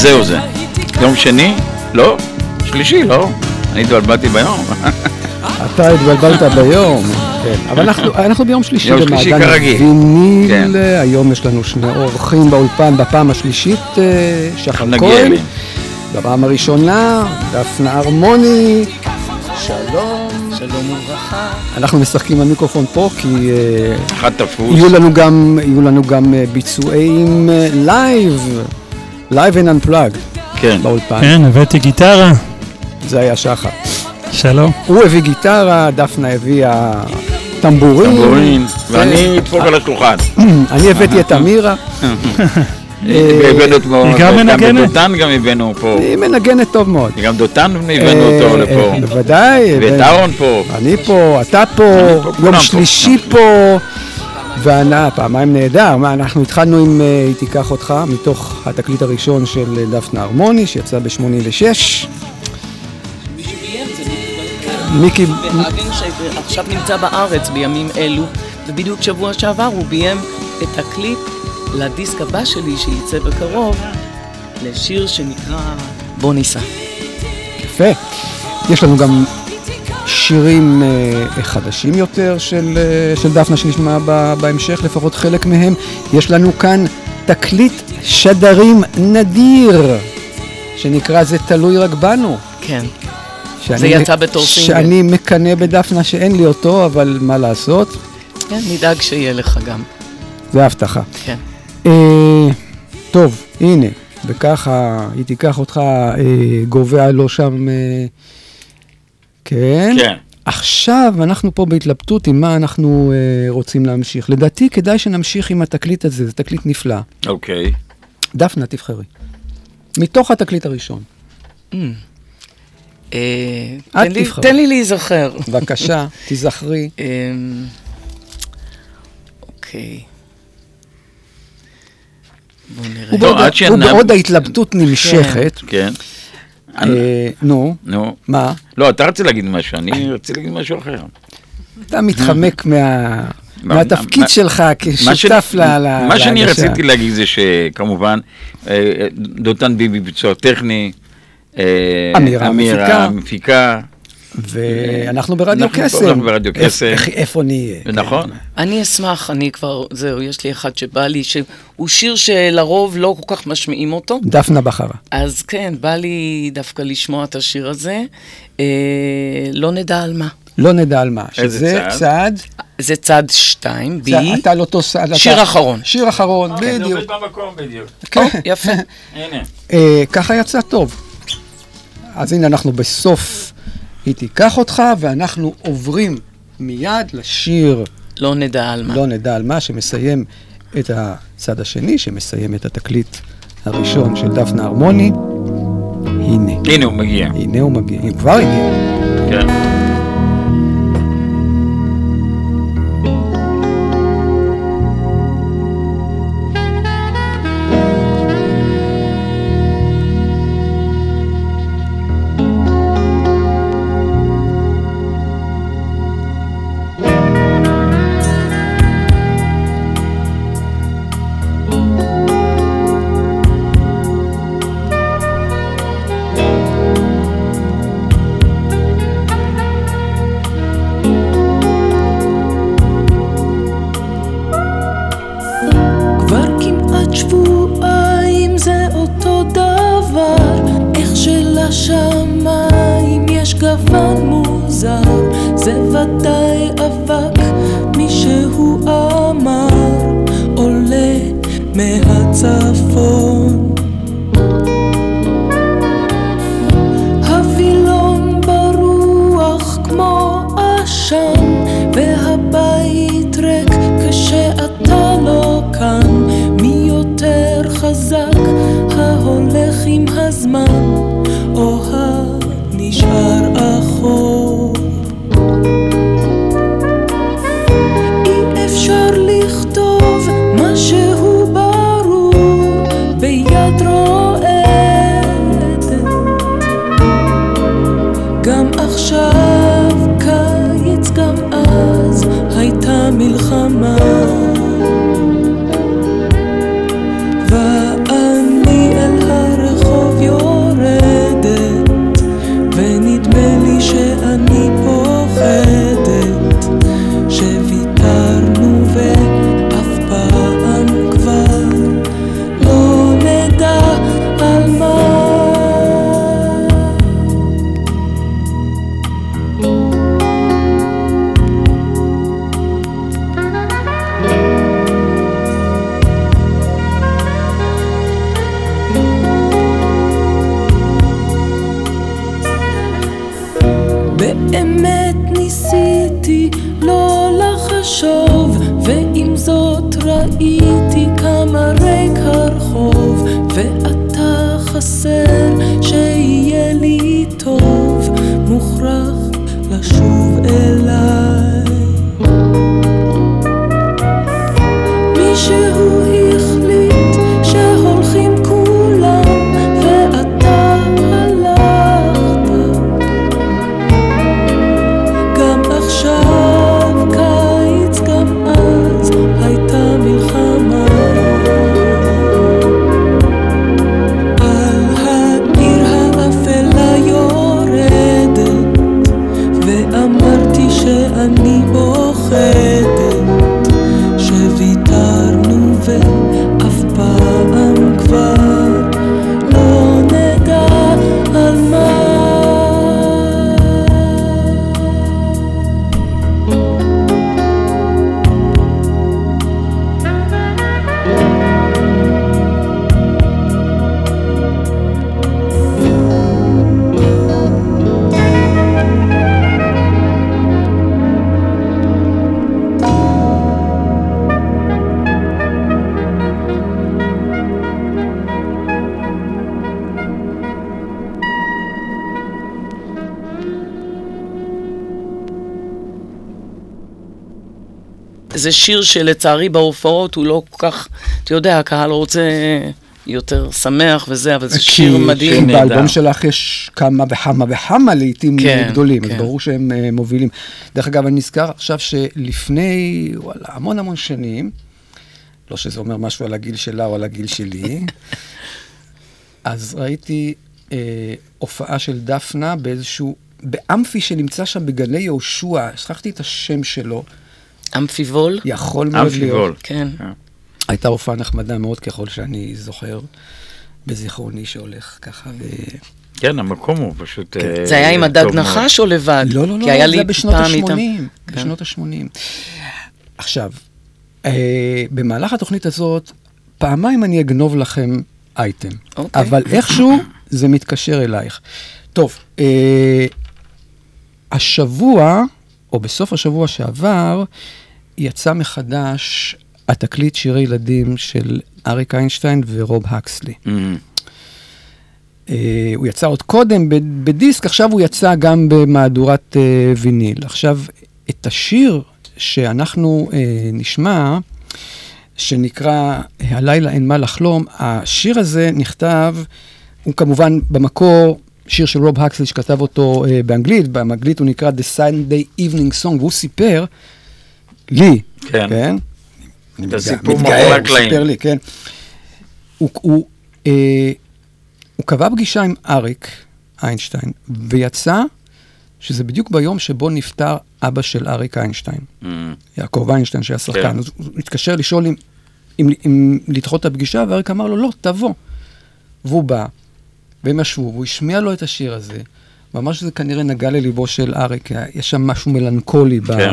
זהו זה. יום שני? לא. שלישי, לא. אני התבלבלתי ביום. אתה התבלבלת ביום, כן. אבל אנחנו, אנחנו ביום שלישי יום שלישי במעדן כרגיל. ויניל, כן. היום יש לנו שני אורחים באולפן בפעם השלישית, אה, שחר כהן. בפעם הראשונה, דפנה הרמוני, שלום. שלום וברכה. אנחנו משחקים במיקרופון פה כי אה, אחד תפוס. יהיו לנו גם, יהיו לנו גם אה, ביצועים live, live and unplugged כן. באולפן. כן, הבאתי גיטרה, זה היה שחר. שלום. הוא הביא גיטרה, דפנה הביאה טמבורין. טמבורין, כן. ואני אדפוק על השולחן. אני הבאתי את אמירה. את היא גם מנגנת? את דותן גם הבאנו פה. היא מנגנת טוב מאוד. גם דותן הבאנו אותו אה, לפה. אה, בוודאי. ואת אהרון פה. אני פה, אתה פה, יום. שלישי פה. וענה, פעמיים נהדר. מה, אנחנו התחלנו עם אה, היא תיקח אותך, מתוך התקליט הראשון של אה, דפנה הרמוני, שיצא ב-86. מיקי, והאגן שעכשיו נמצא בארץ בימים אלו, ובדיוק שבוע שעבר הוא ביים את תקליט לדיסק הבא שלי שיצא בקרוב, לשיר שנקרא בוא ניסע. יפה. יש לנו גם שירים אה, חדשים יותר של, אה, של דפנה שנשמע בהמשך, לפחות חלק מהם. יש לנו כאן תקליט שדרים נדיר, שנקרא זה תלוי רק בנו. כן. שאני- זה יצא בתור סינגל. שאני מקנא בדפנה שאין לי אותו, אבל מה לעשות? כן, נדאג שיהיה לך גם. זה הבטחה. כן. אה, טוב, הנה, וככה היא תיקח אותך אה, גובע לו שם, אה, כן? כן. עכשיו אנחנו פה בהתלבטות עם מה אנחנו אה, רוצים להמשיך. לדעתי כדאי שנמשיך עם התקליט הזה, זה תקליט נפלא. אוקיי. דפנה, תבחרי. מתוך התקליט הראשון. אה, את תן לי- תבחרי. תן לי להיזכר. בבקשה, תיזכרי. אמ, אוקיי. בואו נראה. ובעוד- ובעוד ההתלבטות נמשכת, כן. אה, נו. מה? לא, אתה רצית להגיד משהו, אני רציתי להגיד משהו אחר. אתה מתחמק מה- מה- מהתפקיד מה- שלך כשותף ל... מה שאני. רציתי להגיד זה שכמובן, אה, דותן ביבי ביצוע טכני, אה, אמירה המפיקה. ואנחנו ברדיו קסם. אנחנו ברדיו קסם. איפה נהיה? נכון. אני אשמח, אני כבר, זהו, יש לי אחד שבא לי, שהוא שיר שלרוב לא כל כך משמיעים אותו. דפנה בחרה. אז כן, בא לי דווקא לשמוע את השיר הזה. אה, לא נדע על מה. לא נדע על מה. איזה צעד? צעד, זה צד שתיים, בי. צעד- אתה על אותו צעד. שיר אחרון. שיר אחרון, כן, בדיוק. במקום בדיוק. כן. יפה. הנה. אה, ככה יצא טוב. אז הנה אנחנו בסוף היא תיקח אותך, ואנחנו עוברים מיד לשיר לא נדע על מה. לא נדע על מה, שמסיים את הצד השני, שמסיים את התקליט הראשון של דפנה הרמוני. הנה, הנה הוא מגיע. הנה הוא מגיע, הוא כבר הגיע. כן. זה שיר שלצערי בהופעות הוא לא כל כך, אתה יודע, הקהל רוצה יותר שמח וזה, אבל זה שיר מדהים. כי באלבום שלך יש כמה וכמה וכמה לעיתים כן, גדולים, אז כן. ברור שהם אה, מובילים. דרך אגב, אני נזכר עכשיו שלפני, וואלה, המון המון שנים, לא שזה אומר משהו על הגיל שלה או על הגיל שלי, אז ראיתי אה, הופעה של דפנה באיזשהו, באמפי שנמצא שם בגני יהושע, שכחתי את השם שלו, אמפיבול? יכול מאוד להיות. אמפיבול. כן. הייתה הופעה נחמדה מאוד ככל שאני זוכר, בזיכרוני שהולך ככה. ו... כן, המקום הוא פשוט... אה, זה היה עם הדג. נחש או לבד? לא, לא, לא, כי היה זה לי בשנות פעם איתם- ה-80. כן. בשנות ה-80. עכשיו, אה, במהלך התוכנית הזאת, פעמיים אני אגנוב לכם אייטם. אוקיי. אבל איכשהו זה מתקשר אלייך. טוב, אה, השבוע, או בסוף השבוע שעבר, יצא מחדש התקליט שירי ילדים של אריק איינשטיין ורוב הקסלי. אמ, אה, הוא יצא עוד קודם בדיסק, עכשיו הוא יצא גם במהדורת אה, ויניל. עכשיו, את השיר שאנחנו אה, נשמע, שנקרא "הלילה אין מה לחלום", השיר הזה נכתב, הוא כמובן במקור שיר של רוב הקסלי שכתב אותו אה, באנגלית, באנגלית הוא נקרא The Sunday Evening Song, והוא סיפר לי, כן. כן? אני זה מתגאה- סיפור מתגאה, מאחורי הקלעים. סיפר לי, כן. הוא, הוא, אה, הוא קבע פגישה עם אריק איינשטיין, ויצא שזה בדיוק ביום שבו נפטר אבא של אריק איינשטיין, אמ, יעקב איינשטיין שהיה שחקן. כן. אז הוא התקשר לשאול אם, אם, אם לדחות את הפגישה, ואריק אמר לו, לא, תבוא. והוא בא, והם ישבו, והוא השמיע לו את השיר הזה. ואמר שזה כנראה נגע לליבו של אריק, יש שם משהו מלנכולי ב, כן.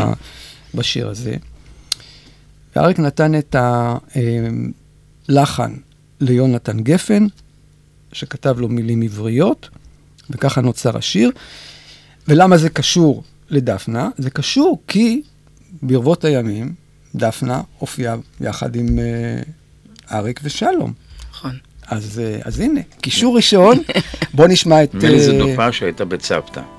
בשיר הזה. ואריק נתן את הלחן ליונתן גפן, שכתב לו מילים עבריות, וככה נוצר השיר. ולמה זה קשור לדפנה? זה קשור כי ברבות הימים דפנה הופיעה יחד עם אה, אריק ושלום. נכון. אז, אה, אז הנה, קישור ראשון, בוא נשמע את... נדמה לי זו אה, תופעה שהייתה בצוותא.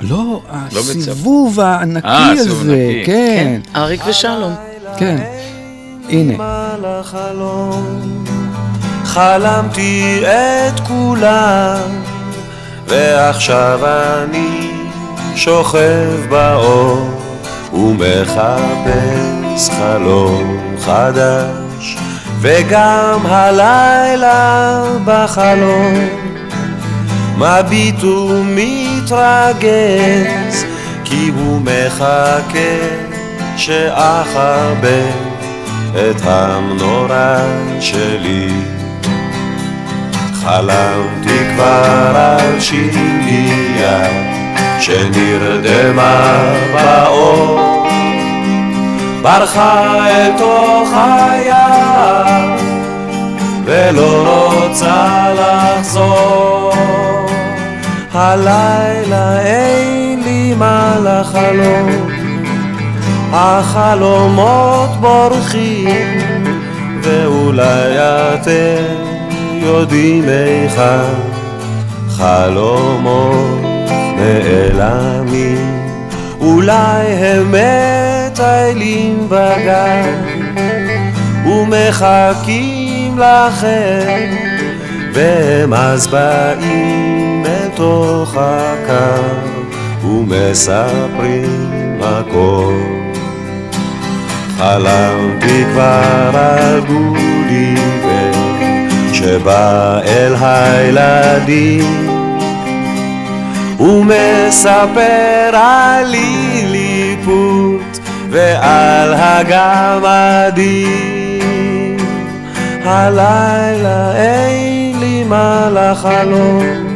לא, בצו. הסיבוב הענקי אה, הזה, הענקי. כן, אריק ושלום. כן. הנה. חלמתי את כולם, ועכשיו אני שוכב באור ומחפש חלום חדש, וגם הלילה בחלום מביט ומתרגז, כי הוא מחכה שאכבה את המנורה שלי. חלמתי כבר על שהייה שנרדמה באור, ברחה אל תוך היער ולא רוצה לחזור. הלילה אין לי מה לחלום, החלומות בורחים, ואולי אתם יודעים היכן חלומות נעלמים. אולי הם מטיילים בגן ומחכים לכם, והם אז באים אל תוך הקו ומספרים הכל. חלמתי כבר על גוליבר שבא אל הילדים ומספר על ליליפוט ועל הגמדים. הלילה אין לי מה לחלום,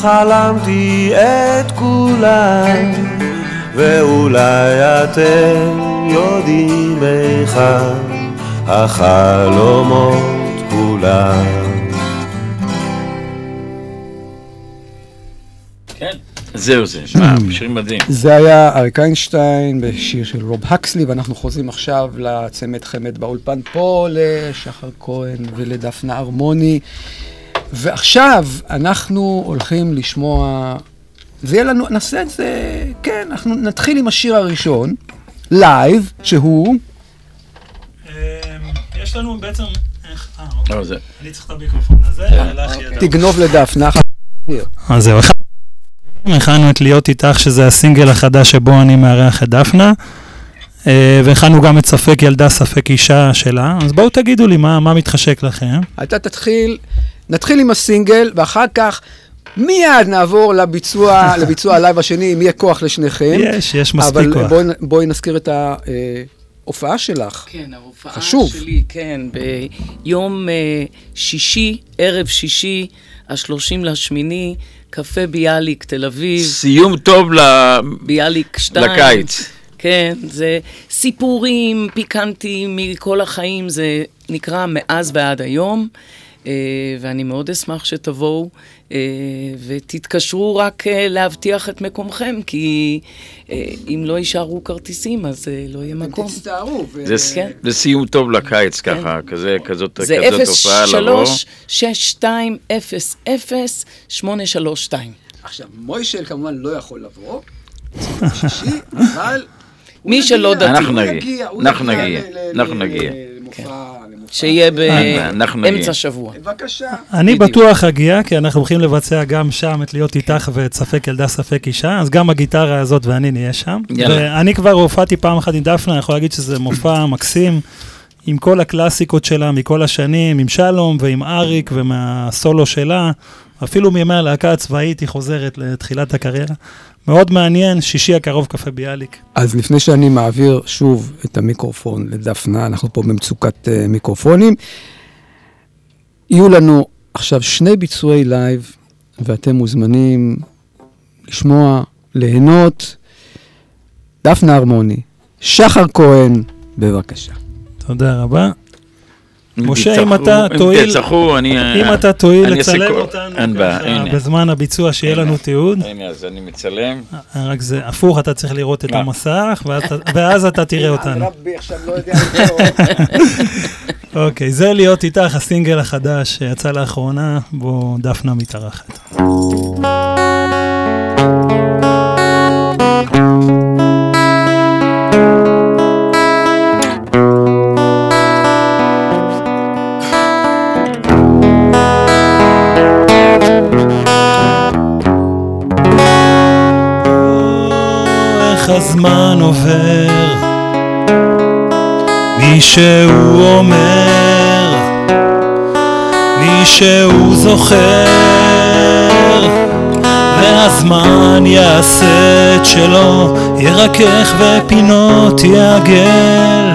חלמתי את כולם, ואולי אתם יודעים היכן החלומות כולם. כן. זהו זה, מה, שיר מדהים. זה היה אריק איינשטיין בשיר של רוב הקסלי, ואנחנו חוזרים עכשיו לצמד חמד באולפן פה, לשחר כהן ולדפנה ארמוני. ועכשיו אנחנו הולכים לשמוע, זה יהיה לנו, נעשה את זה, כן, אנחנו נתחיל עם השיר הראשון, live, שהוא... יש לנו בעצם... אה, לא, אוקיי. זה- אני צריך את המיקרופון הזה, לך ידע. תגנוב לדפנה. אז זהו, אחד- הכנו את להיות איתך, שזה הסינגל החדש שבו אני מארח את דפנה. אה, והכנו גם את ספק ילדה, ספק אישה שלה. אז בואו תגידו לי מה, מה מתחשק לכם. אתה תתחיל, נתחיל עם הסינגל, ואחר כך מיד נעבור לביצוע, לביצוע ה live השני, אם יהיה כוח לשניכם. יש, יש מספיק אבל כוח. בואי, בואי נזכיר את ההופעה שלך. כן, ההופעה חשוב. שלי, כן, ביום אה, שישי, ערב שישי, השלושים לשמיני, קפה ביאליק, תל אביב. סיום טוב ל- ביאליק 2. לקיץ. כן, זה סיפורים פיקנטיים מכל החיים, זה נקרא מאז ועד היום, אה, ואני מאוד אשמח שתבואו אה, ותתקשרו רק אה, להבטיח את מקומכם, כי אה, אם לא יישארו כרטיסים, אז אה, לא יהיה מקום. תצטערו. זה כן. זה סיום טוב לקיץ ככה, כזה, כזאת זה הופעה לבוא. 03-6200-832. עכשיו, מוישל כמובן לא יכול לבוא, שישי, אבל... מי שלא דתי. אנחנו הוא נגיע, יגיע, הוא אנחנו יגיע נגיע, אנחנו נגיע. למופע, למופע. שיהיה אה, נגיע. באמצע שבוע. בבקשה. אני. בטוח אגיע, כי אנחנו הולכים לבצע גם שם את להיות איתך ואת ספק ילדה, ספק אישה, אז גם הגיטרה הזאת ואני נהיה שם. ואני כבר הופעתי פעם אחת עם דפנה, אני יכול להגיד שזה מופע מקסים, עם כל הקלאסיקות שלה מכל השנים, עם שלום ועם אריק ומהסולו שלה, אפילו מימי הלהקה הצבאית היא חוזרת לתחילת הקריירה. מאוד מעניין, שישי הקרוב קפה ביאליק. אז לפני שאני מעביר שוב את המיקרופון לדפנה, אנחנו פה במצוקת אה, מיקרופונים, יהיו לנו עכשיו שני ביצועי live, ואתם מוזמנים לשמוע, ליהנות. דפנה הרמוני, שחר כהן, בבקשה. תודה רבה. משה, תצטרכו- אם אתה תואיל- תצטרכו, אני... אם אתה תואיל לצלם אותנו. בזמן הביצוע, שיהיה לנו תיעוד. הנה, אז אני מצלם. רק זה הפוך, אתה צריך לראות את אה. המסך, ואז אתה- ואז אתה תראה אותנו. רבי עכשיו לא יודע אוקיי, זה להיות איתך, הסינגל החדש שיצא לאחרונה, בו דפנה מתארחת. הזמן עובר, מישהו אומר, מישהו זוכר, והזמן יעשה את שלו, ירכך ופינות יעגל,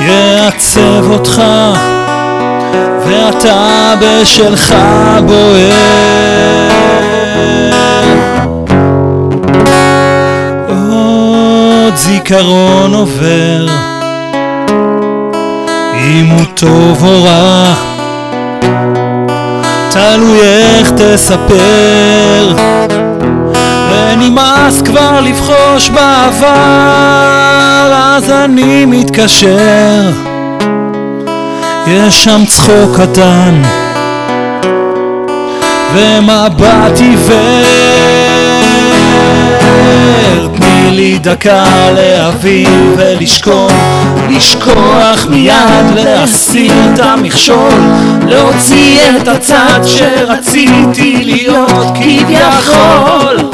יעצב אותך, ואתה בשלך בוער. זיכרון עובר, אם הוא טוב או רע, תלוי איך תספר, ונמאס כבר לבחוש בעבר, אז אני מתקשר, יש שם צחוק קטן, ומבט עיוור. לי דקה להבין ולשקול, לשכוח מיד, להסיר את המכשול, להוציא את הצד שרציתי להיות כביכול.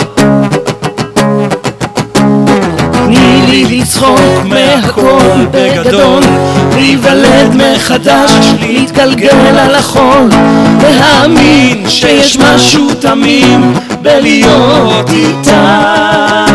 תני לי לצחוק מהכל בגדול, להיוולד מחדש, להתגלגל על החול, להאמין שיש משהו תמים בלהיות איתך.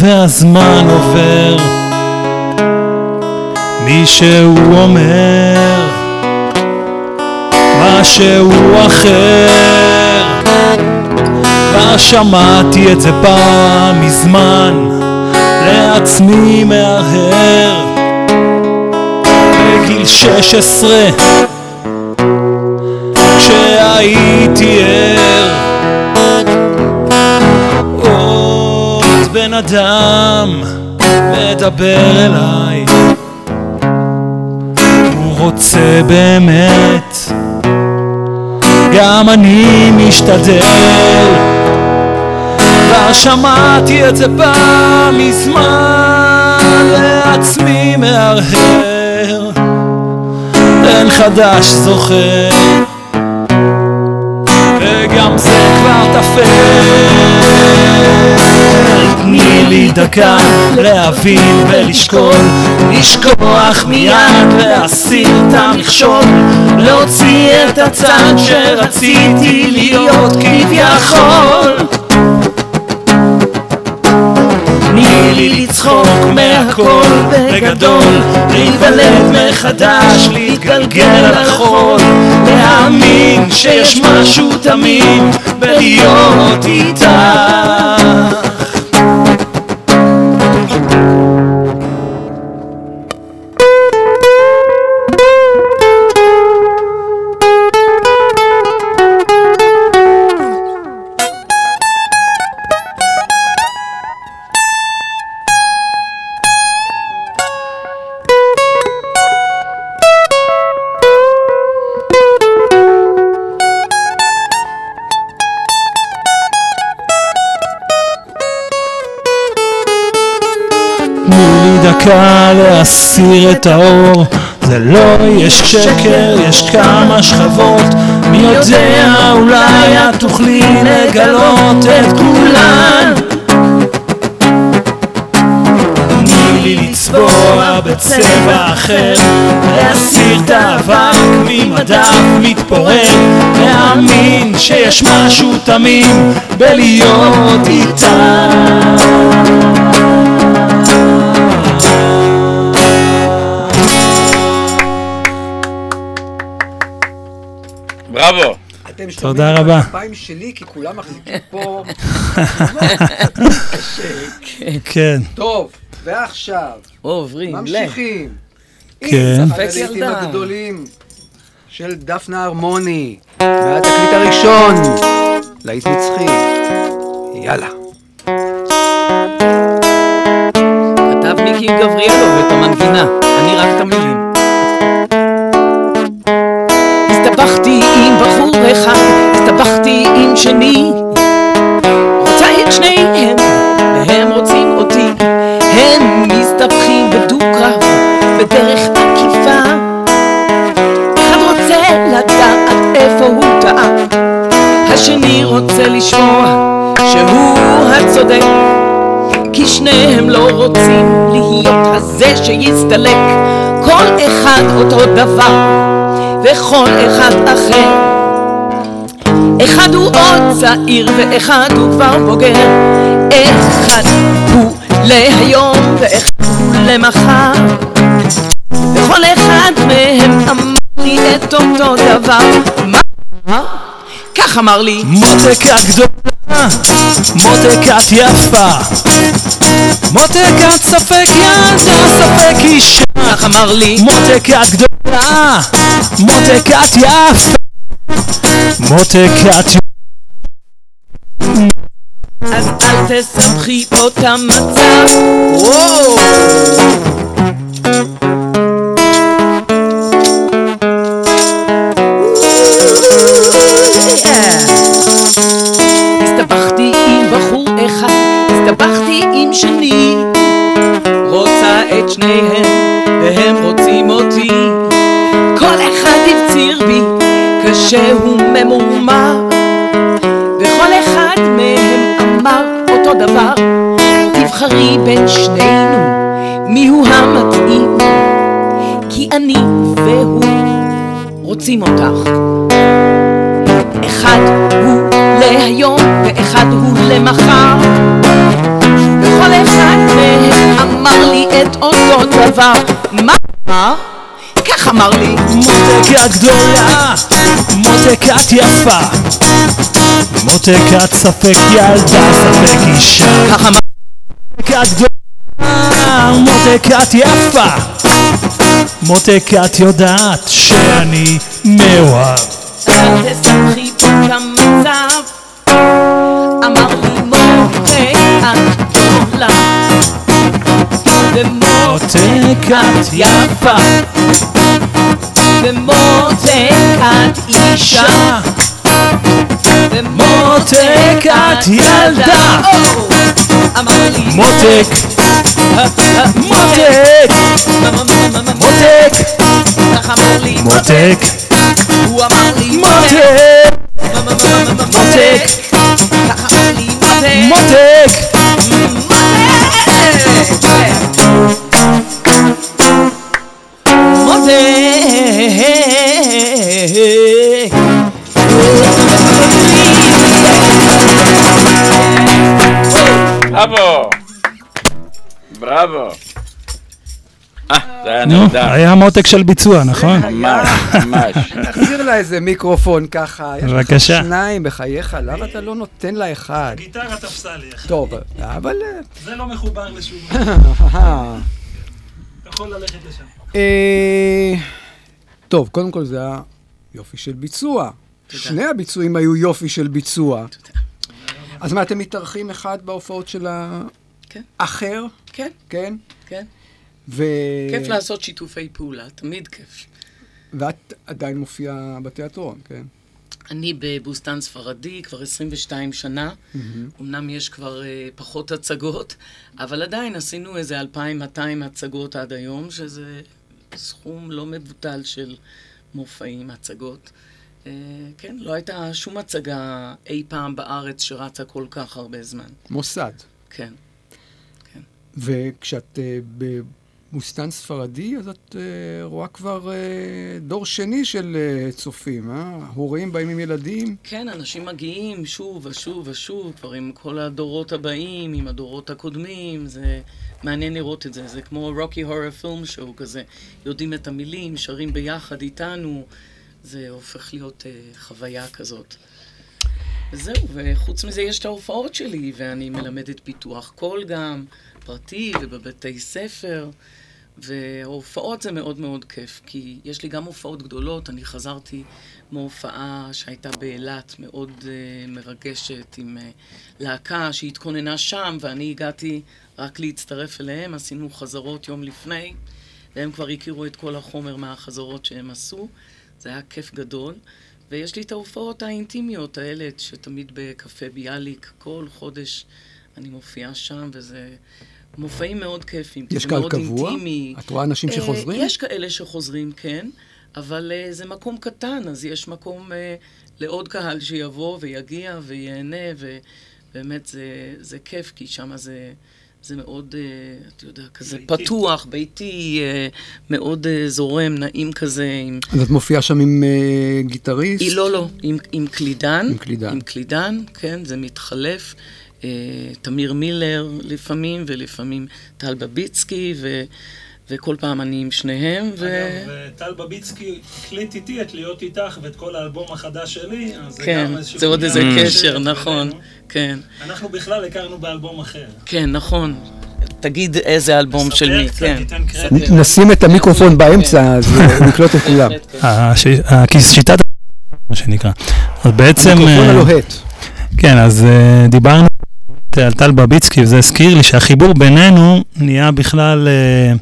והזמן עובר, מישהו אומר משהו אחר. כבר שמעתי את זה פעם מזמן, לעצמי מהרהר. בגיל שש עשרה, כשהייתי תיאר אדם מדבר אליי. הוא רוצה באמת. גם אני משתדל. כבר שמעתי את זה פעם מזמן לעצמי מהרהר. אין חדש זוכר. וגם זה כבר תפל תני לי דקה להבין ולשקול. לשכוח מיד להסיר את המכשול. להוציא את הצד שרציתי להיות כביכול. תני לי לצחוק מהכל בגדול, להיוולד מחדש, להתגלגל על החול, להאמין שיש משהו תמים בלהיות איתך. את האור. זה לא יש שקר, יש כמה שכבות. מי יודע, אולי את תוכלי לגלות את כולן. תני לי לצבוע בצבע אחר להסיר את האבק ממדף מתפורר להאמין שיש משהו תמים בלהיות איתה אתם תודה רבה. הכפיים שלי, כי כולם מחזיקים פה. כן. טוב, ועכשיו, עוברים, ל... ממשיכים. כן. עם ספק ילדה. הגדולים של דפנה הרמוני, והתקליט הראשון, להיט נצחי. יאללה. כתב מיקי גבריאלוב את המנגינה, אני רק את המילים. אחד, הסתבכתי עם שני. רוצה את שניהם, והם רוצים אותי. הם מסתבכים בדו-קרב, בדרך עקיפה. אחד רוצה לדעת איפה הוא טעה, השני רוצה לשמוע שהוא הצודק. כי שניהם לא רוצים להיות הזה שיסתלק כל אחד אותו דבר וכל אחד אחר אחד הוא עוד צעיר ואחד הוא כבר בוגר. אחד הוא להיום ואחד הוא למחר. וכל אחד מהם אמר לי את אותו דבר. מה? כך אמר לי. מותק הגדולה, מותק את יפה. מותק את ספק ילדה, ספק אישה. כך אמר לי. מותק את גדולה, מותק את יפה מותק את אז אל תסבכי פה את המצב וואו כשהוא ממורמר וכל אחד מהם אמר אותו דבר. תבחרי בין שנינו מיהו המתאים כי אני והוא רוצים אותך. אחד הוא להיום ואחד הוא למחר. וכל אחד מהם אמר לי את אותו דבר. מה? כך אמר לי. מותק את גדולה, מותק את יפה. מותק את ספק ילדה, ספק אישה. כך אמר מותק את גדולה, מותק את יפה. מותק את יודעת שאני מאוהב. אל תסמכי במצב. אמר לי מותק את גדולה ומותק את יפה. אישה. מותק את ילדה. אמר לי מותק. מותק. מותק. כך אמר לי מותק. הוא אמר לי מותק. מותק. כך אמר לי מותק בראבו! בראבו! אה, זה היה נו, נהדר. היה מותק של ביצוע, נכון? ממש, ממש. תחזיר לה איזה מיקרופון ככה. יש לך בבקשה. שניים בחייך, למה אתה לא נותן לה אחד? גיטרה תפסה לי. טוב, אבל... זה לא מחובר לשום אה, יכול ללכת לשם. אה, טוב, קודם כל זה היה יופי של ביצוע. שני הביצועים היו יופי של ביצוע. אז מה, אתם מתארחים אחד בהופעות של כן. האחר? כן, כן? כן. ו... כיף לעשות שיתופי פעולה, תמיד כיף. ואת עדיין מופיעה בתיאטרון, כן? אני בבוסתן ספרדי כבר 22 שנה. אמנם יש כבר uh, פחות הצגות, אבל עדיין עשינו איזה 2,200 הצגות עד היום, שזה סכום לא מבוטל של מופעים, הצגות. Uh, כן, לא הייתה שום הצגה אי פעם בארץ שרצה כל כך הרבה זמן. מוסד. כן. וכשאת אה, בבוסתן ספרדי, אז את אה, רואה כבר אה, דור שני של אה, צופים, אה? הורים באים עם ילדים. כן, אנשים מגיעים שוב ושוב ושוב, כבר עם כל הדורות הבאים, עם הדורות הקודמים, זה מעניין לראות את זה. זה כמו רוקי הורר פילם שואו כזה. יודעים את המילים, שרים ביחד איתנו, זה הופך להיות uh, חוויה כזאת. וזהו, וחוץ מזה יש את ההופעות שלי, ואני מלמדת פיתוח קול גם, פרטי ובבתי ספר. וההופעות זה מאוד מאוד כיף, כי יש לי גם הופעות גדולות, אני חזרתי מהופעה שהייתה באילת, מאוד uh, מרגשת, עם uh, להקה שהתכוננה שם, ואני הגעתי רק להצטרף אליהם, עשינו חזרות יום לפני, והם כבר הכירו את כל החומר מהחזרות שהם עשו, זה היה כיף גדול. ויש לי את ההופעות האינטימיות האלה, שתמיד בקפה ביאליק, כל חודש אני מופיעה שם, וזה מופעים מאוד כיפים. כי יש קהל מאוד קבוע? אינטימי. את רואה אנשים אה, שחוזרים? יש כאלה שחוזרים, כן, אבל uh, זה מקום קטן, אז יש מקום uh, לעוד קהל שיבוא ויגיע וייהנה, ובאמת זה, זה כיף, כי שם זה... זה מאוד, אתה יודע, כזה ביתי. פתוח, ביתי, מאוד זורם, נעים כזה, עם... אז את מופיעה שם עם אה, גיטריסט? היא לא, לא, עם, עם קלידן. עם קלידן. עם קלידן, כן, זה מתחלף. אה, תמיר מילר לפעמים, ולפעמים טל בביצקי, ו, וכל פעם אני עם שניהם. ו... אגב, טל בביצקי הקליט איתי את להיות איתך ואת כל האלבום החדש שלי, אז זה כן, גם איזשהו... זה עוד איזה קשר בינינו. נכון, כן. אנחנו בכלל הכרנו באלבום אחר. כן, נכון. תגיד איזה אלבום של מי, כן. נשים את המיקרופון באמצע, אז אה, הוא יקלוט את כולם. כן. שיטת... מה שנקרא. אז בעצם... המיקרופון אה, הלוהט. כן, אז אה, דיברנו על טל בביצקי, וזה הזכיר לי שהחיבור בינינו נהיה בכלל... אה,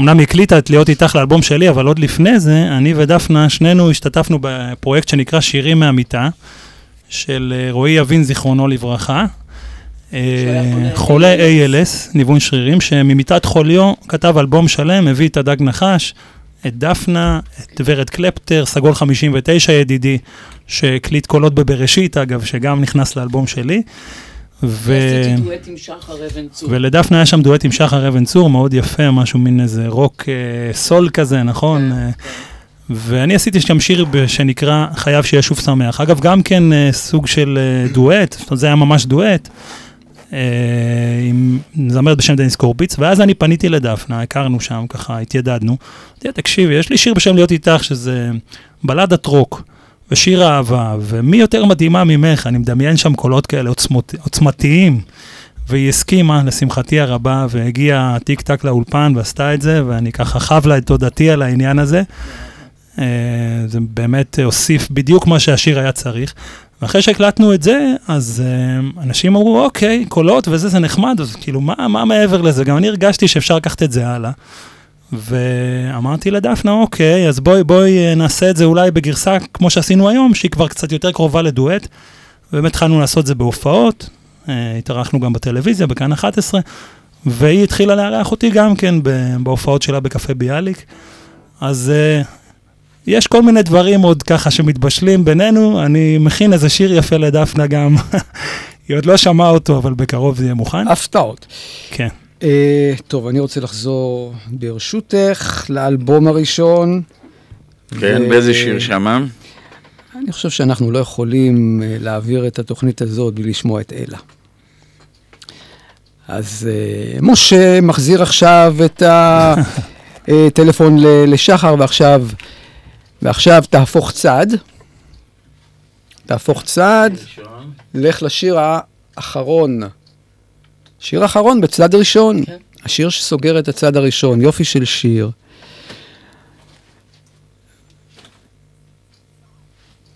אמנם היא הקליטה את להיות איתך לאלבום שלי, אבל עוד לפני זה, אני ודפנה, שנינו השתתפנו בפרויקט שנקרא שירים מהמיטה, של אה, רועי יבין, זיכרונו לברכה. אה, חולה ALS, ניוון שרירים, שממיטת חוליו כתב אלבום שלם, הביא את הדג נחש, את דפנה, את ורד קלפטר, סגול 59 ידידי, שהקליט קולות בבראשית, אגב, שגם נכנס לאלבום שלי. ו... עשיתי דואט עם שחר אבן צור. ולדפנה היה שם דואט עם שחר אבן צור, מאוד יפה, משהו מין איזה רוק אה, סול כזה, נכון? כן, אה, ואני עשיתי שם שיר שנקרא חייב שיהיה שוב שמח. אגב, גם כן אה, סוג של אה, דואט, זאת אומרת, זה היה ממש דואט, אה, עם זמרת בשם דניס קורביץ, ואז אני פניתי לדפנה, הכרנו שם, ככה התיידדנו. תקשיבי, יש לי שיר בשם להיות איתך, שזה בלדת רוק. ושיר אהבה, ומי יותר מדהימה ממך, אני מדמיין שם קולות כאלה עוצמות, עוצמתיים. והיא הסכימה, לשמחתי הרבה, והגיעה טיק טק לאולפן ועשתה את זה, ואני ככה חב לה את תודתי על העניין הזה. אה, זה באמת הוסיף בדיוק מה שהשיר היה צריך. ואחרי שהקלטנו את זה, אז uh, אנשים אמרו, אוקיי, קולות וזה, זה נחמד, אז כאילו, מה, מה מעבר לזה? גם אני הרגשתי שאפשר לקחת את זה הלאה. ואמרתי לדפנה, אוקיי, אז בואי, בואי אה, נעשה את זה אולי בגרסה כמו שעשינו היום, שהיא כבר קצת יותר קרובה לדואט. ובאמת התחלנו לעשות את זה בהופעות, אה, התארחנו גם בטלוויזיה, בכאן 11, והיא התחילה לארח אותי גם כן בהופעות שלה בקפה ביאליק. אז uh, יש כל מיני דברים עוד ככה שמתבשלים בינינו, אני מכין איזה שיר יפה לדפנה גם. היא עוד לא שמעה אותו, אבל בקרוב זה יהיה מוכן. הפתעות. כן. Uh, טוב, אני רוצה לחזור ברשותך לאלבום הראשון. כן, ו... באיזה שיר שמה? אני חושב שאנחנו לא יכולים uh, להעביר את התוכנית הזאת בלי לשמוע את אלה. אז uh, משה מחזיר עכשיו את הטלפון לשחר, ועכשיו, ועכשיו תהפוך צד. תהפוך צד, לך לשיר האחרון. שיר אחרון בצד ראשון. כן. השיר שסוגר את הצד הראשון, יופי של שיר.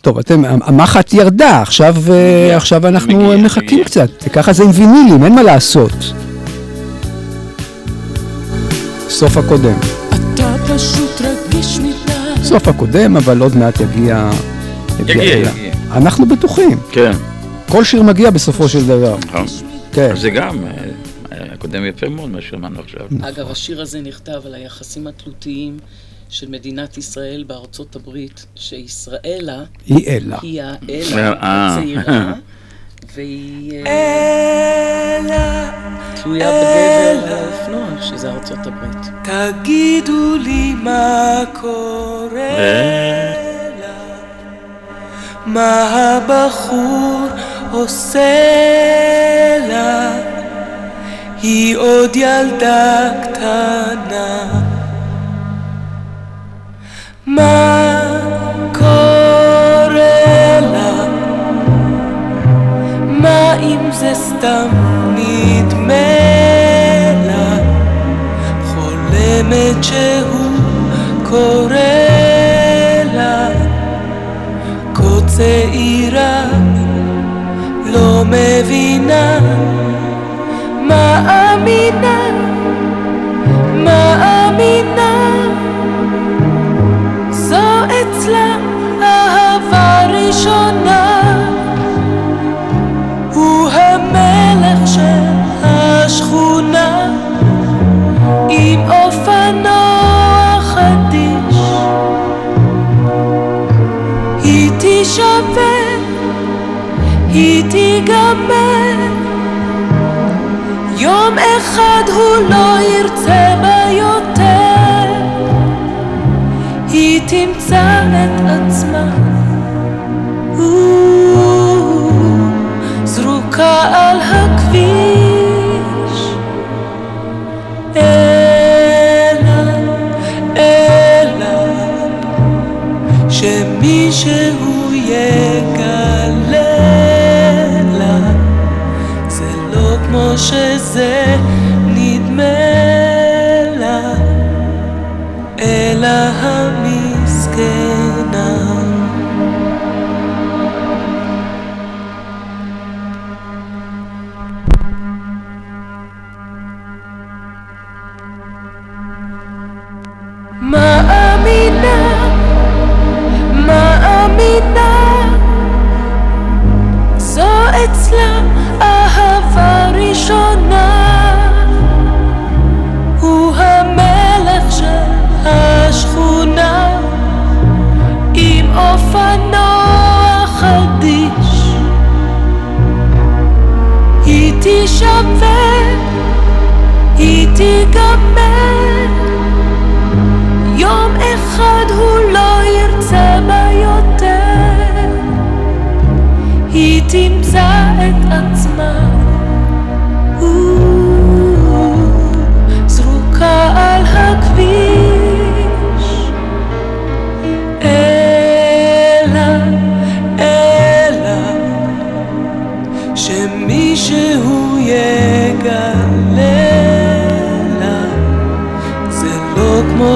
טוב, אתם, המחט ירדה, עכשיו, מגיע, עכשיו אנחנו מגיע, מחכים מגיע. קצת, ככה זה עם וינילים, אין מה לעשות. סוף הקודם. סוף הקודם, אבל עוד מעט יגיע... יגיע, יגיע. יגיע. אנחנו בטוחים. כן. כל שיר מגיע בסופו של דבר. נכון. כן. זה גם, אה, הקודם יפה מאוד מה שאמרנו עכשיו. אגב, השיר הזה נכתב על היחסים התלותיים של מדינת ישראל בארצות הברית, שישראלה היא אלה. היא האלה הצעירה, והיא תלויה בגבר האופנוע, שזה ארצות הברית. תגידו לי מה קורה לה, מה הבחור עושה לה, היא עוד ילדה קטנה. מה קורה לה? מה אם זה סתם נדמה לה? חולמת שהוא קורא לה כה צעירה לא מבינה מאמינה תיגמר יום אחד הוא לא ירצה בה יותר. היא תמצא את עצמה. זרוקה על תישבר, היא תיגמר יום אחד הוא לא ירצה בה יותר. היא תמצא את עצמה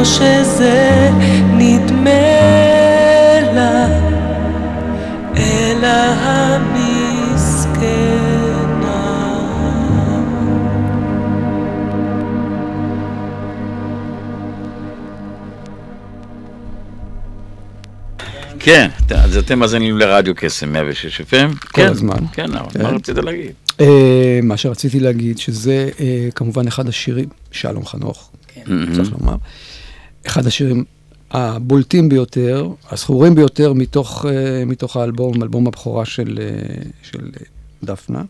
שזה נדמה לה, אלא המסכנה. כן, אז אתם מאזינים לרדיו קסם 106 FM. כל כן, הזמן. כן, אבל כן. מה רצית להגיד? Uh, מה שרציתי להגיד, שזה uh, כמובן אחד השירים, שלום חנוך, כן. צריך לומר. אחד השירים הבולטים ביותר, הזכורים ביותר מתוך, אה, מתוך האלבום, אלבום הבכורה של, אה, של דפנה.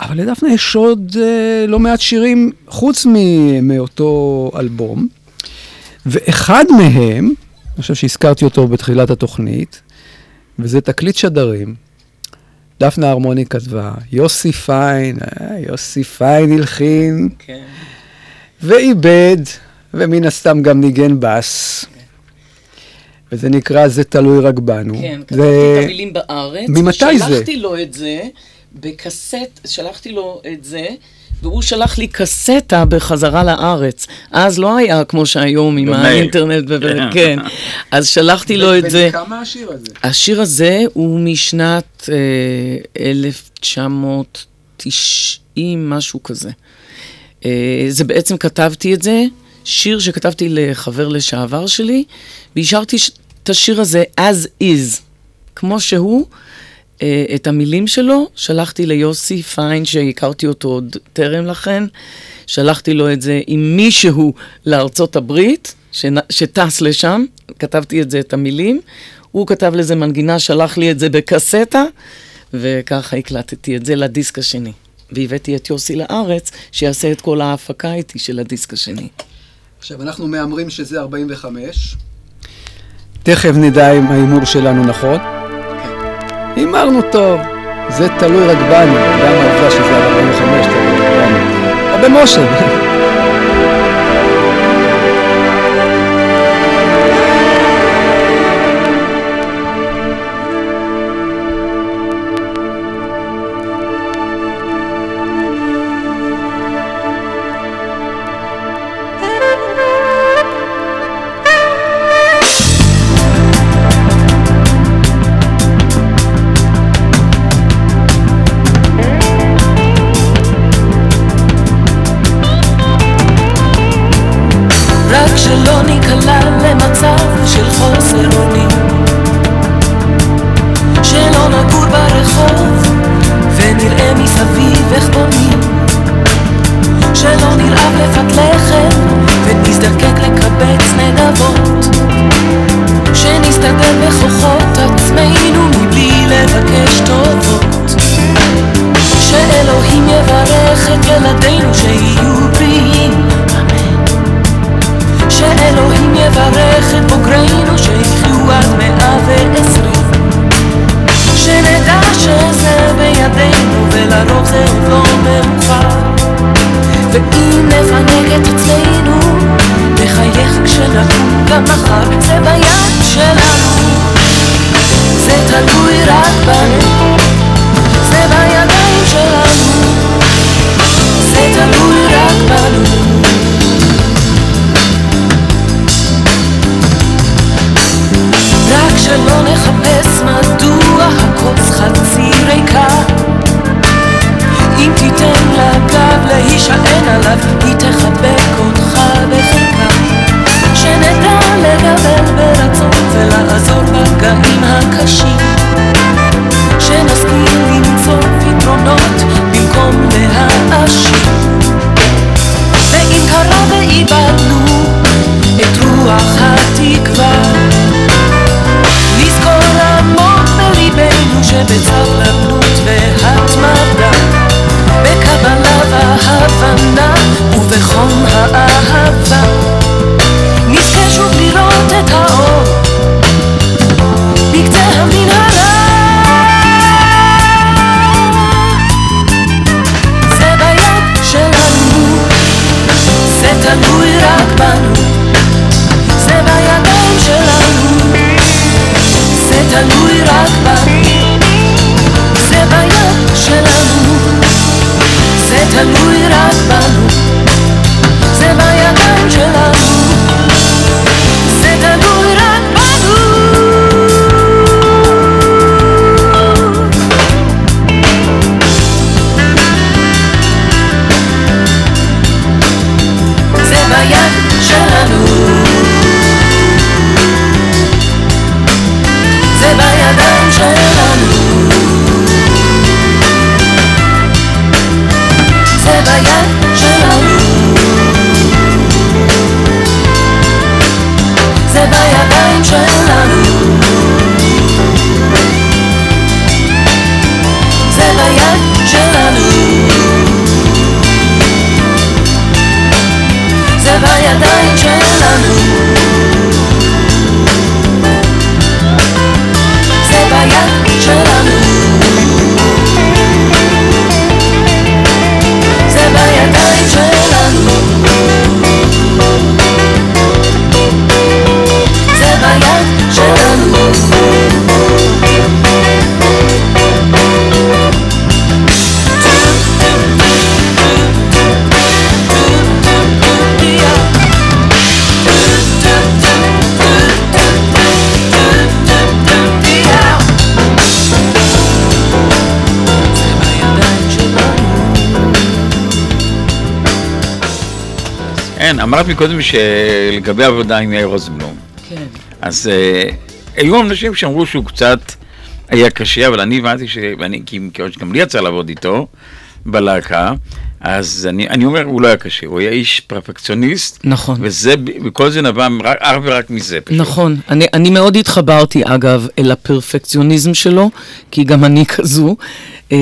אבל לדפנה יש עוד אה, לא מעט שירים חוץ מאותו אלבום, ואחד מהם, אני חושב שהזכרתי אותו בתחילת התוכנית, וזה תקליט שדרים. דפנה הרמוני כתבה, יוסי פיין, אה, יוסי פיין הלחין, כן. ואיבד, ומן הסתם גם ניגן בס. וזה נקרא זה תלוי רק בנו. כן, כתבתי את המילים בארץ. ממתי זה? שלחתי לו את זה בקסט, שלחתי לו את זה, והוא שלח לי קסטה בחזרה לארץ. אז לא היה כמו שהיום עם במייל. האינטרנט, ו- כן. אז שלחתי לו את זה. וכמה השיר הזה? השיר הזה הוא משנת אה, 1990, משהו כזה. אה, זה בעצם כתבתי את זה, שיר שכתבתי לחבר לשעבר שלי, והשארתי את השיר הזה as is, כמו שהוא. אה, את המילים שלו שלחתי ליוסי פיין, שהכרתי אותו עוד טרם לכן. שלחתי לו את זה עם מישהו לארצות הברית, שטס לשם, כתבתי את זה, את המילים. הוא כתב לזה מנגינה, שלח לי את זה בקסטה, וככה הקלטתי את זה לדיסק השני. והבאתי את יוסי לארץ, שיעשה את כל ההפקה איתי של הדיסק השני. עכשיו, אנחנו מהמרים שזה 45. תכף נדע אם ההימור שלנו נכון. הימרנו טוב. זה תלוי רק בנו, גם העובדה שזה 45 תלוי רק בנו. או במשה. כן, אמרת מקודם שלגבי עבודה עם יאיר רוזנבלום. כן. אז אה, היו אנשים שאמרו שהוא קצת היה קשה, אבל אני הבנתי ש... ואני, כי מכיוון שגם לי יצא לעבוד איתו בלהקה, אז אני, אני אומר, הוא לא היה קשה, הוא היה איש פרפקציוניסט. נכון. וזה, וכל זה נבע אך ורק מזה פשוט. נכון, אני, אני מאוד התחברתי אגב אל הפרפקציוניזם שלו, כי גם אני כזו. Uh,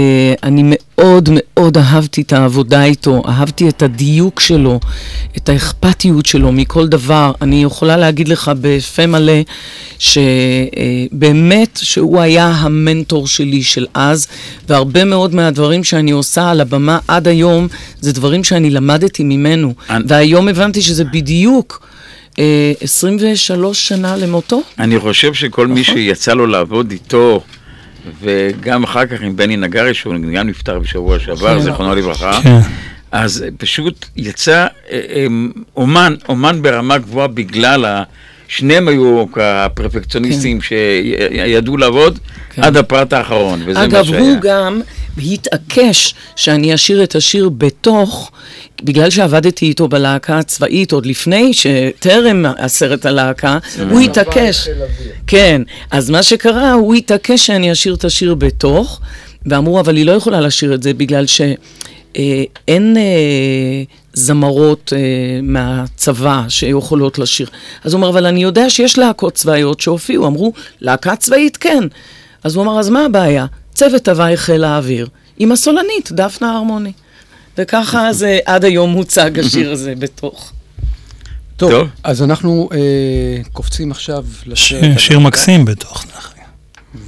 אני מאוד מאוד אהבתי את העבודה איתו, אהבתי את הדיוק שלו, את האכפתיות שלו מכל דבר. אני יכולה להגיד לך בפה מלא שבאמת uh, שהוא היה המנטור שלי של אז, והרבה מאוד מהדברים שאני עושה על הבמה עד היום, זה דברים שאני למדתי ממנו. אני- והיום הבנתי שזה בדיוק. אה, 23 שנה למותו? אני חושב שכל מי נכון. שיצא לו לעבוד איתו, וגם אחר כך עם בני נגרי, שהוא גם נפטר בשבוע שעבר, כן. זיכרונו לברכה, כן. אז פשוט יצא אה, אה, אומן, אומן ברמה גבוהה בגלל ה... שניהם היו הפרפקציוניסטים שידעו לעבוד כן. עד הפרט האחרון, וזה מה אגב, שהיה. הוא גם התעקש שאני אשיר את השיר בתוך, בגלל שעבדתי איתו בלהקה הצבאית עוד לפני, שטרם הסרט הלהקה, הוא התעקש. כן, אז מה שקרה, הוא התעקש שאני אשיר את השיר בתוך, ואמרו, אבל היא לא יכולה לשיר את זה בגלל ש... אה, אין אה, זמרות אה, מהצבא שיכולות לשיר. אז הוא אמר, אבל אני יודע שיש להקות צבאיות שהופיעו. אמרו, להקה צבאית כן. אז הוא אמר, אז מה הבעיה? צוות הוואי חיל האוויר, עם הסולנית, דפנה הרמוני. וככה זה עד היום מוצג השיר הזה בתוך. טוב, טוב. אז אנחנו אה, קופצים עכשיו ש- לשיר. שיר מקסים בתוך זה.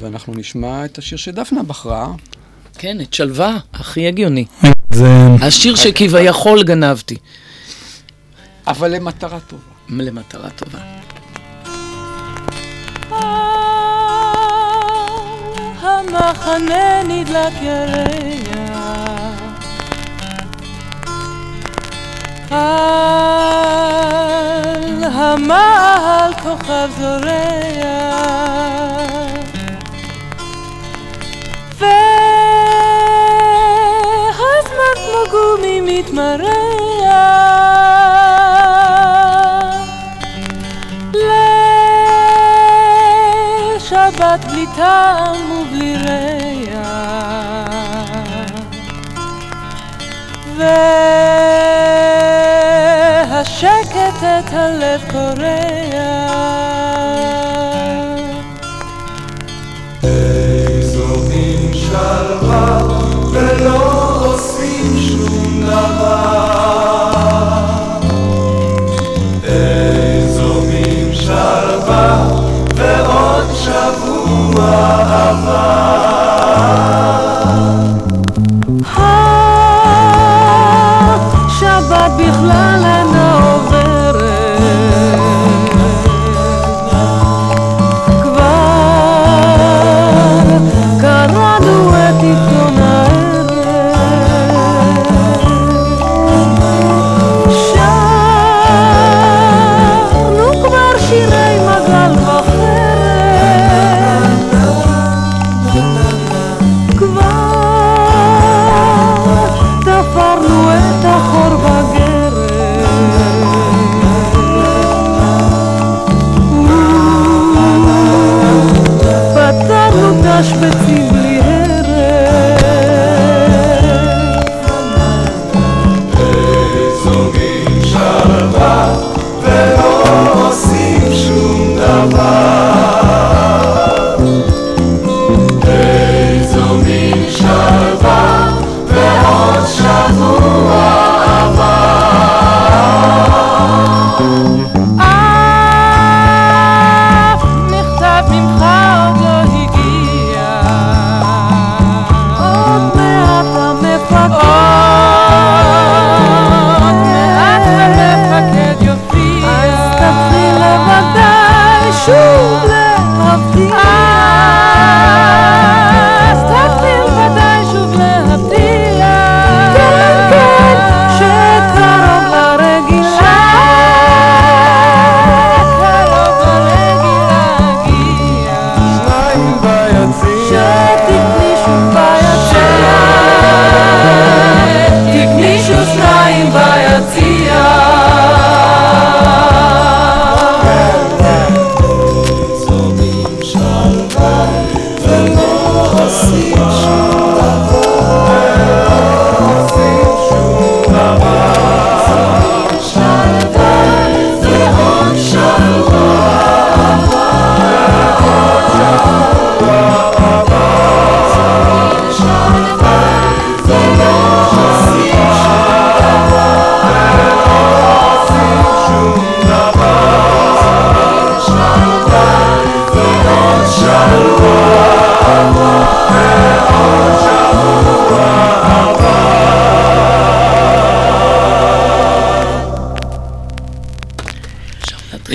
ואנחנו נשמע את השיר שדפנה בחרה. כן, את שלווה, הכי הגיוני. זה... השיר שכביכול גנבתי. אבל למטרה טובה. למטרה טובה. המחנה נדלק ירח על המעל כוכב זורח מתמרח. לשבת בלי טעם ובלי ריח. והשקט את הלב קורע השבת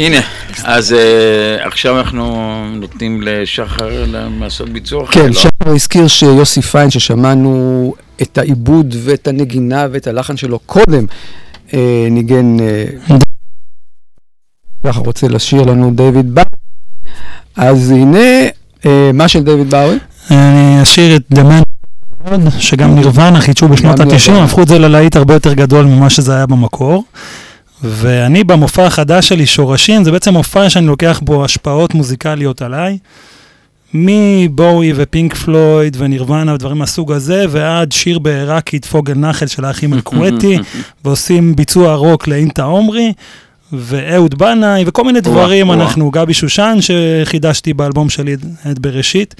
הנה, אז אה, עכשיו אנחנו נותנים לשחר לעשות ביצוע. כן, לא? שחר הזכיר שיוסי פיין, ששמענו את העיבוד ואת הנגינה ואת הלחן שלו קודם, אה, ניגן... אה, שחר רוצה לשיר לנו דיוויד באוי. אז הנה, אה, מה של דיוויד באוי? אני אשאיר את Man שגם נירוונה חידשו בשנות גם ה-90, נירוונה. הפכו את זה ללהיט הרבה יותר גדול ממה שזה היה במקור. ואני במופע החדש שלי, שורשים, זה בעצם מופע שאני לוקח בו השפעות מוזיקליות עליי. מבואי ופינק פלויד ונירוונה ודברים מהסוג הזה, ועד שיר בעיראקית פוגל נחל של האחים אל-קווטי, ועושים ביצוע רוק לאינטה עומרי, ואהוד בנאי, וכל מיני דברים. אנחנו, גבי שושן, שחידשתי באלבום שלי, את בראשית.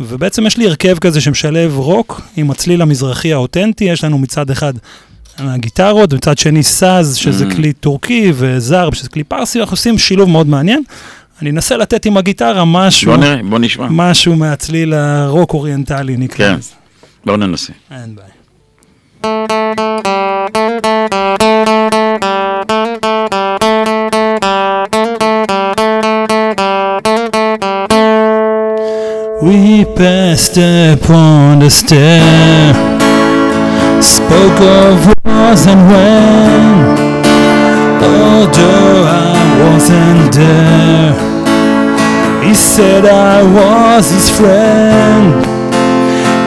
ובעצם יש לי הרכב כזה שמשלב רוק עם הצליל המזרחי האותנטי, יש לנו מצד אחד הגיטרות, ומצד שני סאז, שזה Mm. כלי טורקי, וזר, שזה כלי פרסי, אנחנו עושים שילוב מאוד מעניין. אני אנסה לתת עם הגיטרה משהו, בוא נראה, בוא נשמע. משהו מהצליל הרוק אוריינטלי נקרא כן. לזה. בואו ננסה. אין בעיה. We passed upon the stair, spoke of wars and when, although I wasn't there, he said I was his friend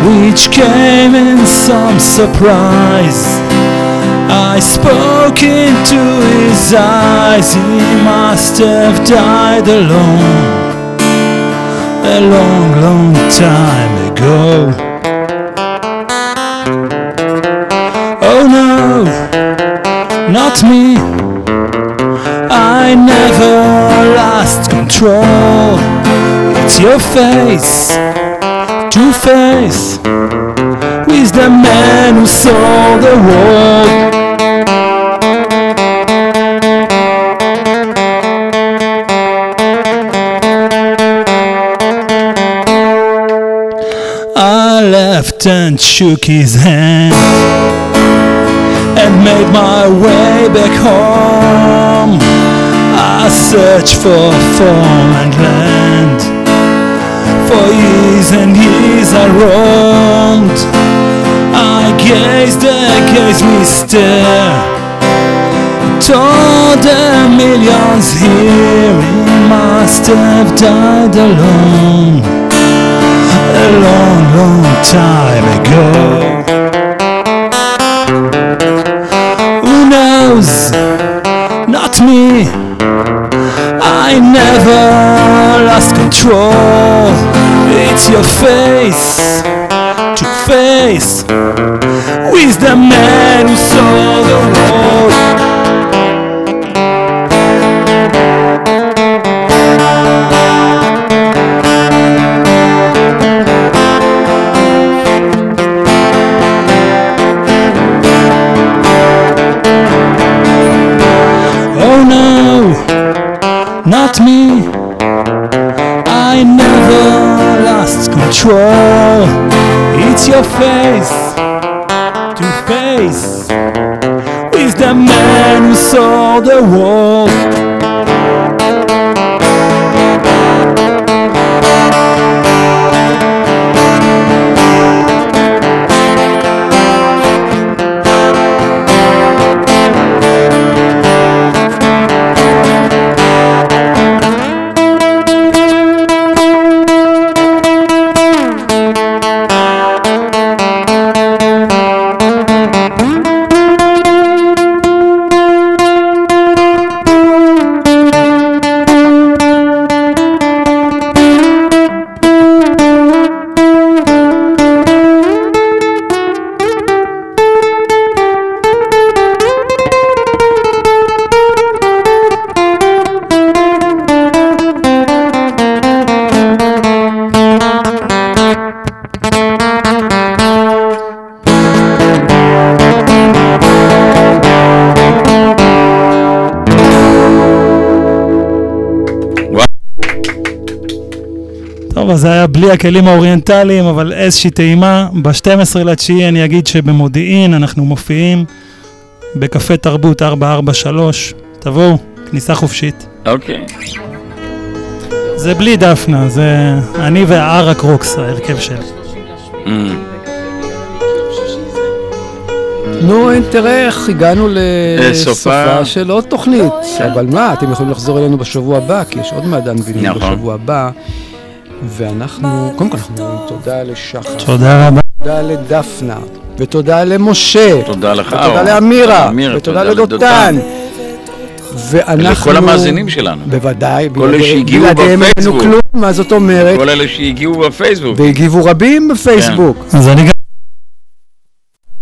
which came in some surprise. I spoke into his eyes, he must have died alone a long, long time ago. Me. I never lost control. It's your face to face with the man who saw the world. I left and shook his hand and made my way back home. I searched for foreign land. For years and years I roamed. I gazed and gazed me stare. Told the millions here he must have died alone a long, long time ago. Control. It's your face to face with the man who saw the world. אז זה היה בלי הכלים האוריינטליים, אבל איזושהי טעימה. ב-12 לתשיעי אני אגיד שבמודיעין אנחנו מופיעים בקפה תרבות 443. תבואו, כניסה חופשית. אוקיי. זה בלי דפנה, זה אני והערק רוקס, ההרכב שלי. Mm. נו, תראה איך הגענו לסופה. לסופה של עוד תוכנית. אבל מה, אתם יכולים לחזור אלינו בשבוע הבא, כי יש עוד מעדן ויניל נכון. בשבוע הבא. ואנחנו, קודם כל אנחנו אומרים תודה לשחר. תודה רבה. תודה לדפנה, ותודה למשה, תודה לך, ותודה. לאמירה, ותודה תודה לדותן. ואנחנו... ולכל המאזינים שלנו. בוודאי, כל אלה שהגיעו בלעדיהם בפייסבוק. כלום, מה זאת אומרת? כל אלה שהגיעו בפייסבוק. והגיבו רבים בפייסבוק. אז אני גם...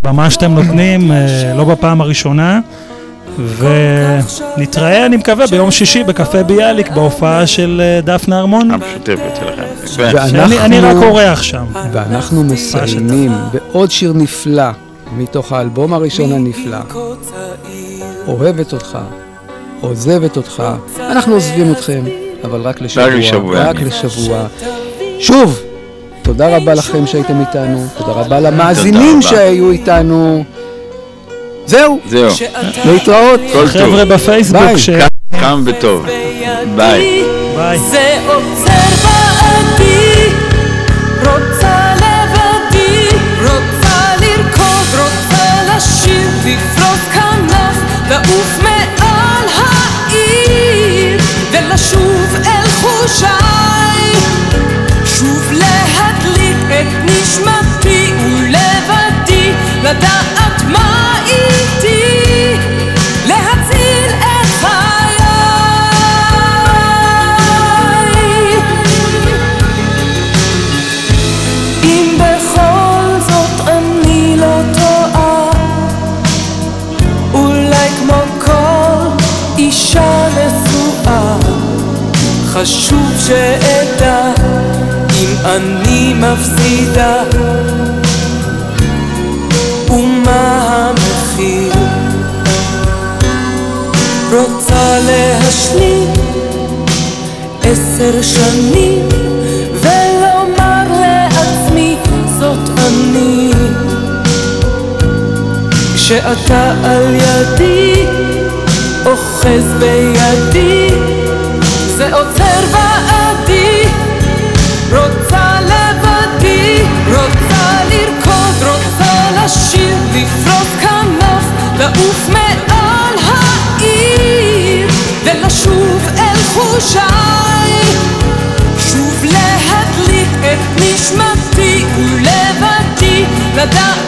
במה שאתם נותנים, אה, לא בפעם הראשונה, ונתראה, אני מקווה, ביום שישי בקפה ביאליק, בהופעה של אה, דפנה ארמון. המשותפת שלכם. שאני אני רק אורח שם. ואנחנו מסיימים בעוד שיר נפלא מתוך האלבום הראשון הנפלא. אוהבת אותך, עוזבת אותך, אנחנו עוזבים אתכם, אבל רק לשבוע. רק לשבוע. שוב, תודה רבה לכם שהייתם איתנו, תודה רבה למאזינים. שהיו איתנו. זהו, זהו. להתראות. כל טוב. חבר'ה בפייסבוק ביי. קם בטוב. ביי. ביי. אוחז בידי. זה עוצר בעדי. רוצה לבדי רוצה לרקוד רוצה לשיר לפרוס כנף לעוף מעל העיר ולשוב אל חושיי. שוב להדליק את נשמתי ולבדי לדעת